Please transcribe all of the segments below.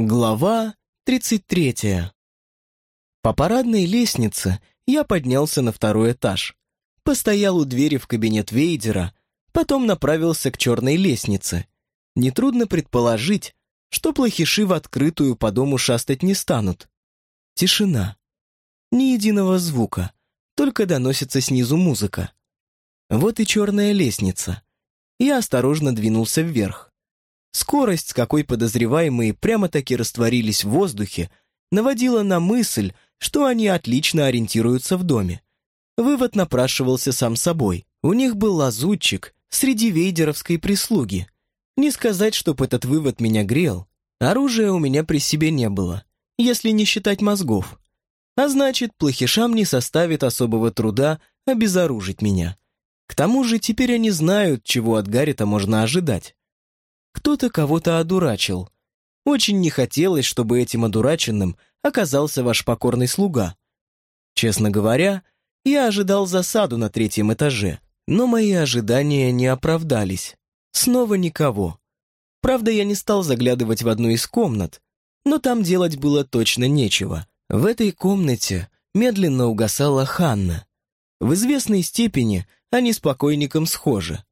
Глава 33. По парадной лестнице я поднялся на второй этаж, постоял у двери в кабинет Вейдера, потом направился к черной лестнице. Нетрудно предположить, что плохиши в открытую по дому шастать не станут. Тишина. Ни единого звука, только доносится снизу музыка. Вот и черная лестница. Я осторожно двинулся вверх. Скорость, с какой подозреваемые прямо-таки растворились в воздухе, наводила на мысль, что они отлично ориентируются в доме. Вывод напрашивался сам собой. У них был лазутчик среди вейдеровской прислуги. Не сказать, чтоб этот вывод меня грел. Оружия у меня при себе не было, если не считать мозгов. А значит, плохишам не составит особого труда обезоружить меня. К тому же теперь они знают, чего от Гаррита можно ожидать. Кто-то кого-то одурачил. Очень не хотелось, чтобы этим одураченным оказался ваш покорный слуга. Честно говоря, я ожидал засаду на третьем этаже, но мои ожидания не оправдались. Снова никого. Правда, я не стал заглядывать в одну из комнат, но там делать было точно нечего. В этой комнате медленно угасала Ханна. В известной степени они с покойником схожи.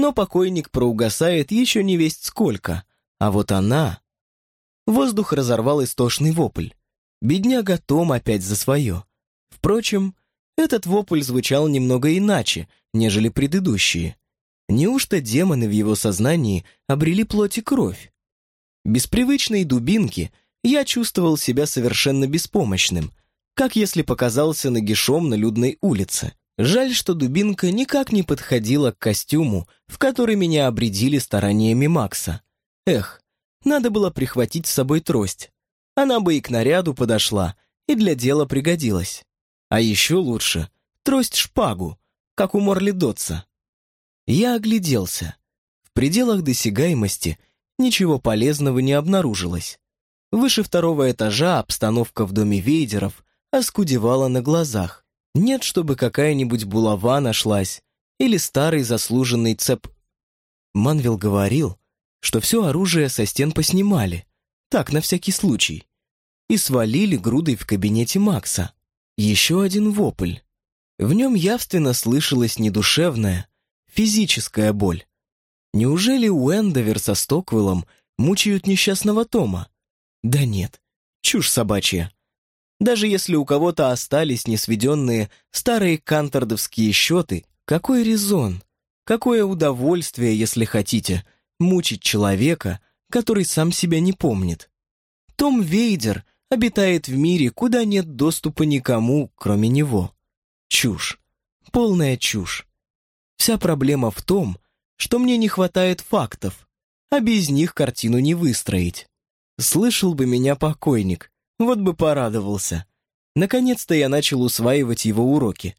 Но покойник проугасает еще не весть сколько, а вот она... Воздух разорвал истошный вопль. Бедняга Том опять за свое. Впрочем, этот вопль звучал немного иначе, нежели предыдущие. Неужто демоны в его сознании обрели плоть и кровь? Без привычной дубинки я чувствовал себя совершенно беспомощным, как если показался нагишом на людной улице. Жаль, что дубинка никак не подходила к костюму, в который меня обредили стараниями Макса. Эх, надо было прихватить с собой трость. Она бы и к наряду подошла, и для дела пригодилась. А еще лучше — трость-шпагу, как у Морли Дотса. Я огляделся. В пределах досягаемости ничего полезного не обнаружилось. Выше второго этажа обстановка в доме Вейдеров оскудевала на глазах. Нет, чтобы какая-нибудь булава нашлась или старый заслуженный цеп... Манвел говорил, что все оружие со стен поснимали, так, на всякий случай, и свалили грудой в кабинете Макса. Еще один вопль. В нем явственно слышалась недушевная, физическая боль. Неужели Уэндовер со Стоквеллом мучают несчастного Тома? Да нет, чушь собачья. Даже если у кого-то остались несведенные старые кантордовские счеты, какой резон, какое удовольствие, если хотите, мучить человека, который сам себя не помнит. Том Вейдер обитает в мире, куда нет доступа никому, кроме него. Чушь. Полная чушь. Вся проблема в том, что мне не хватает фактов, а без них картину не выстроить. Слышал бы меня покойник, вот бы порадовался. Наконец-то я начал усваивать его уроки.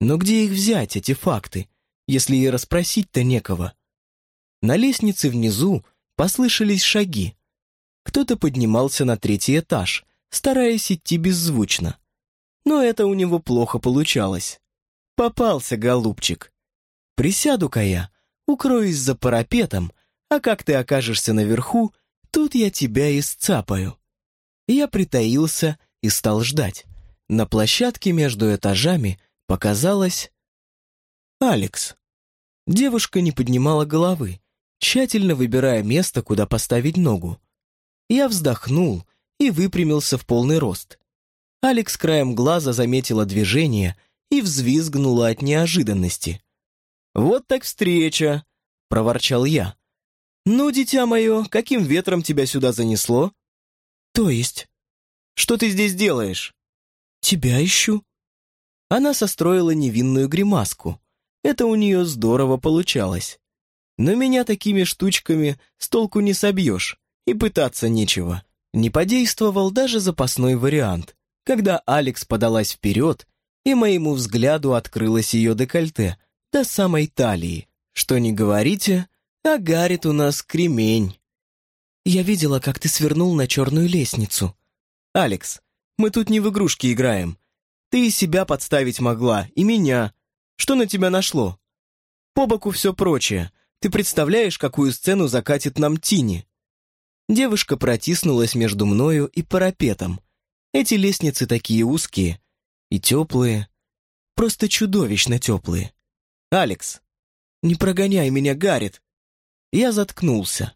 Но где их взять, эти факты, если и расспросить-то некого? На лестнице внизу послышались шаги. Кто-то поднимался на третий этаж, стараясь идти беззвучно. Но это у него плохо получалось. Попался, голубчик. Присяду-ка я, укроюсь за парапетом, а как ты окажешься наверху, тут я тебя и сцапаю. Я притаился и стал ждать. На площадке между этажами показалось... Алекс. Девушка не поднимала головы, тщательно выбирая место, куда поставить ногу. Я вздохнул и выпрямился в полный рост. Алекс краем глаза заметила движение и взвизгнула от неожиданности. «Вот так встреча!» — проворчал я. «Ну, дитя мое, каким ветром тебя сюда занесло?» «То есть?» «Что ты здесь делаешь?» «Тебя ищу». Она состроила невинную гримаску. Это у нее здорово получалось. Но меня такими штучками с толку не собьешь, и пытаться нечего. Не подействовал даже запасной вариант, когда Алекс подалась вперед, и моему взгляду открылось ее декольте до самой талии. Что не говорите, а Гаррит у нас кремень. Я видела, как ты свернул на черную лестницу. Алекс, мы тут не в игрушки играем. Ты и себя подставить могла, и меня. Что на тебя нашло? По боку все прочее. Ты представляешь, какую сцену закатит нам Тини? Девушка протиснулась между мною и парапетом. Эти лестницы такие узкие и теплые, просто чудовищно теплые. «Алекс, не прогоняй меня, Гаррит!» Я заткнулся.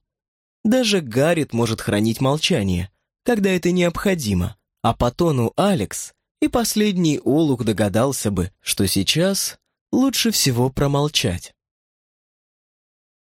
Даже Гаррит может хранить молчание, когда это необходимо, а по тону Алекс и последний Олух догадался бы, что сейчас лучше всего промолчать.